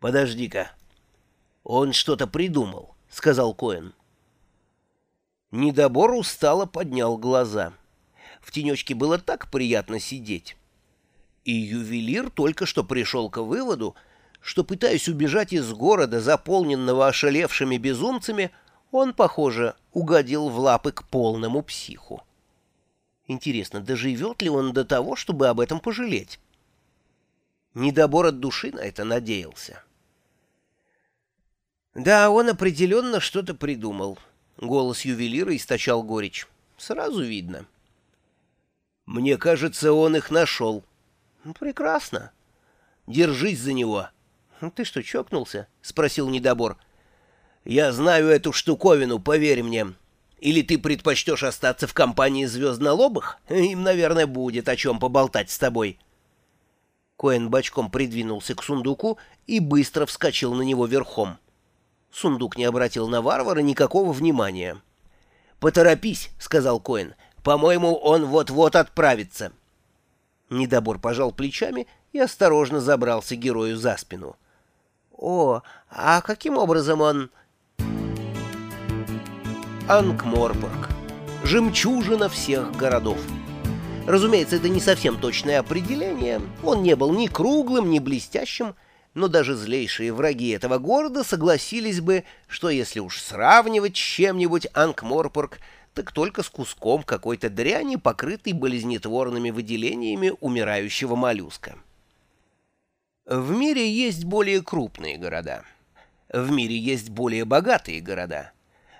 «Подожди-ка. Он что-то придумал», — сказал Коэн. Недобор устало поднял глаза. В тенечке было так приятно сидеть. И ювелир только что пришел к выводу, что, пытаясь убежать из города, заполненного ошалевшими безумцами, он, похоже, угодил в лапы к полному психу. Интересно, доживет ли он до того, чтобы об этом пожалеть? Недобор от души на это надеялся. Да, он определенно что-то придумал. Голос ювелира источал горечь. Сразу видно. Мне кажется, он их нашел. Ну, прекрасно. Держись за него. «Ну, ты что, чокнулся? Спросил недобор. Я знаю эту штуковину, поверь мне. Или ты предпочтешь остаться в компании звезднолобых? Им, наверное, будет о чем поболтать с тобой. Коэн бочком придвинулся к сундуку и быстро вскочил на него верхом. Сундук не обратил на варвара никакого внимания. «Поторопись», — сказал Коэн. «По-моему, он вот-вот отправится». Недобор пожал плечами и осторожно забрался герою за спину. «О, а каким образом он...» Анкморпорг. Жемчужина всех городов. Разумеется, это не совсем точное определение. Он не был ни круглым, ни блестящим, но даже злейшие враги этого города согласились бы, что если уж сравнивать с чем-нибудь Анкморпорг, так только с куском какой-то дряни, покрытой болезнетворными выделениями умирающего моллюска. В мире есть более крупные города. В мире есть более богатые города.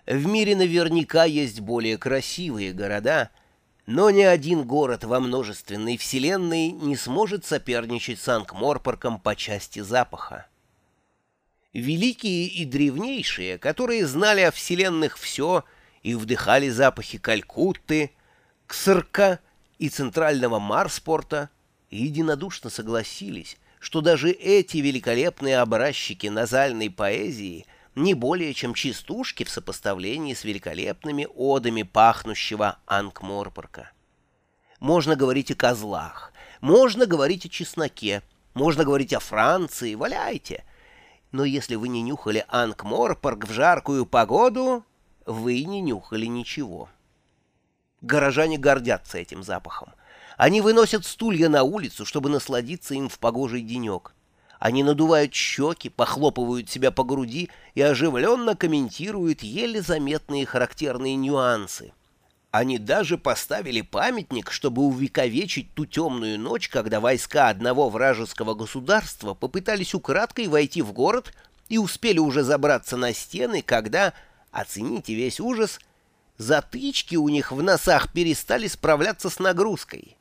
В мире наверняка есть более красивые города — но ни один город во множественной вселенной не сможет соперничать с Анкморпорком по части запаха. Великие и древнейшие, которые знали о вселенных все и вдыхали запахи Калькутты, Ксырка и центрального Марспорта, единодушно согласились, что даже эти великолепные образчики назальной поэзии — не более чем частушки в сопоставлении с великолепными одами пахнущего Анкморпорка. Можно говорить о козлах, можно говорить о чесноке, можно говорить о Франции, валяйте. Но если вы не нюхали Анкморпорг в жаркую погоду, вы не нюхали ничего. Горожане гордятся этим запахом. Они выносят стулья на улицу, чтобы насладиться им в погожий денек. Они надувают щеки, похлопывают себя по груди и оживленно комментируют еле заметные характерные нюансы. Они даже поставили памятник, чтобы увековечить ту темную ночь, когда войска одного вражеского государства попытались украдкой войти в город и успели уже забраться на стены, когда, оцените весь ужас, затычки у них в носах перестали справляться с нагрузкой.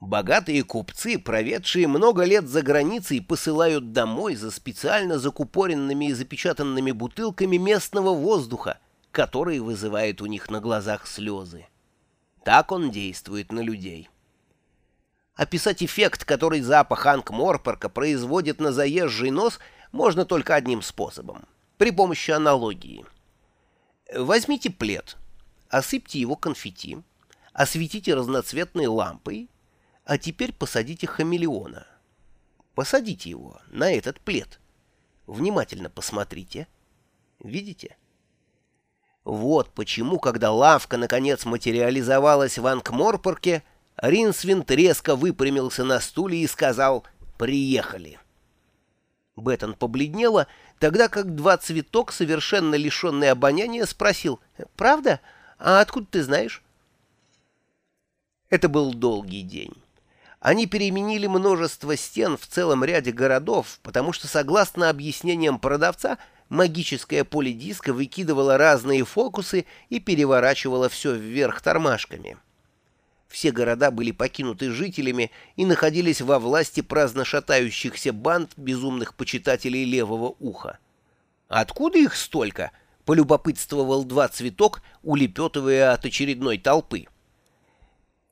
Богатые купцы, проведшие много лет за границей, посылают домой за специально закупоренными и запечатанными бутылками местного воздуха, который вызывает у них на глазах слезы. Так он действует на людей. Описать эффект, который запах Анкморпорка производит на заезжий нос, можно только одним способом — при помощи аналогии. Возьмите плед, осыпьте его конфетти, осветите разноцветной лампой — а теперь посадите хамелеона. Посадите его на этот плед. Внимательно посмотрите. Видите? Вот почему, когда лавка наконец материализовалась в Анкморпорке, Ринсвинд резко выпрямился на стуле и сказал «Приехали». Беттон побледнела, тогда как два цветок, совершенно лишенный обоняния, спросил «Правда? А откуда ты знаешь?» Это был долгий день. Они переменили множество стен в целом ряде городов, потому что, согласно объяснениям продавца, магическое поле диска выкидывало разные фокусы и переворачивало все вверх тормашками. Все города были покинуты жителями и находились во власти праздно шатающихся банд безумных почитателей левого уха. «Откуда их столько?» — полюбопытствовал два цветок, улепетывая от очередной толпы.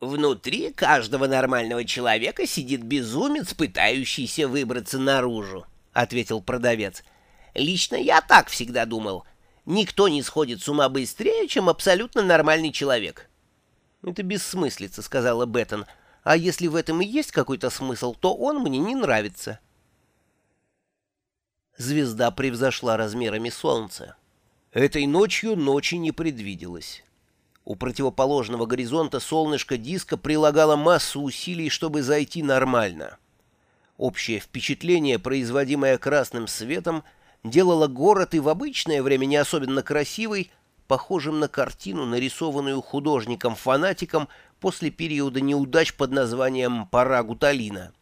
Внутри каждого нормального человека сидит безумец, пытающийся выбраться наружу, — ответил продавец. Лично я так всегда думал. Никто не сходит с ума быстрее, чем абсолютно нормальный человек. — Это бессмыслица, — сказала Беттон. — А если в этом и есть какой-то смысл, то он мне не нравится. — Звезда превзошла размерами солнца. Этой ночью ночи не предвиделось. У противоположного горизонта солнышко диска прилагало массу усилий, чтобы зайти нормально. Общее впечатление, производимое красным светом, делало город и в обычное время не особенно красивый, похожим на картину, нарисованную художником-фанатиком после периода неудач под названием «Пора Гуталина».